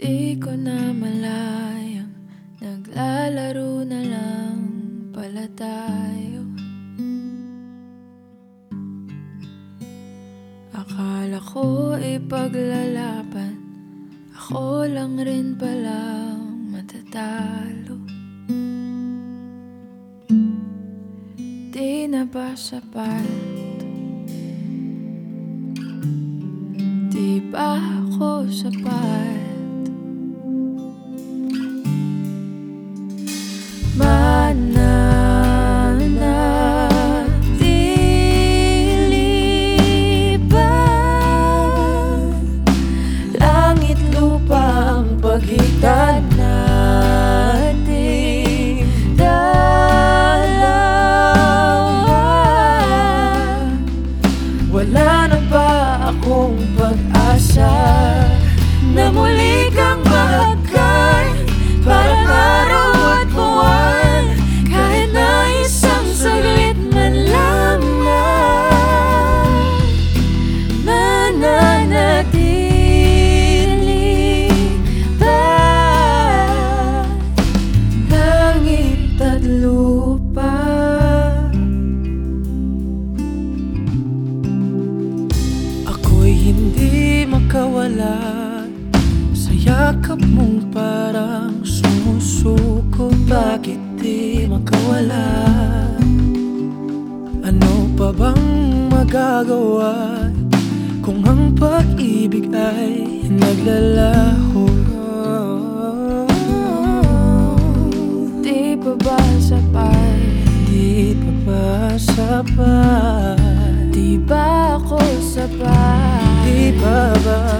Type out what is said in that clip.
Di ko na malayang Naglalaro na lang pala tayo. Akala ko ipaglalaban Ako lang rin palang matatalo. Di na ba sapat? Di ba ako sapat makawala Sa yakap mong parang sumusuko Bakit di makawala? Ano pa bang magagawa Kung ang pag-ibig ay naglalaho Di pa ba sapat? Di pa ba sapat? Di ba ako sapat? Di ba ba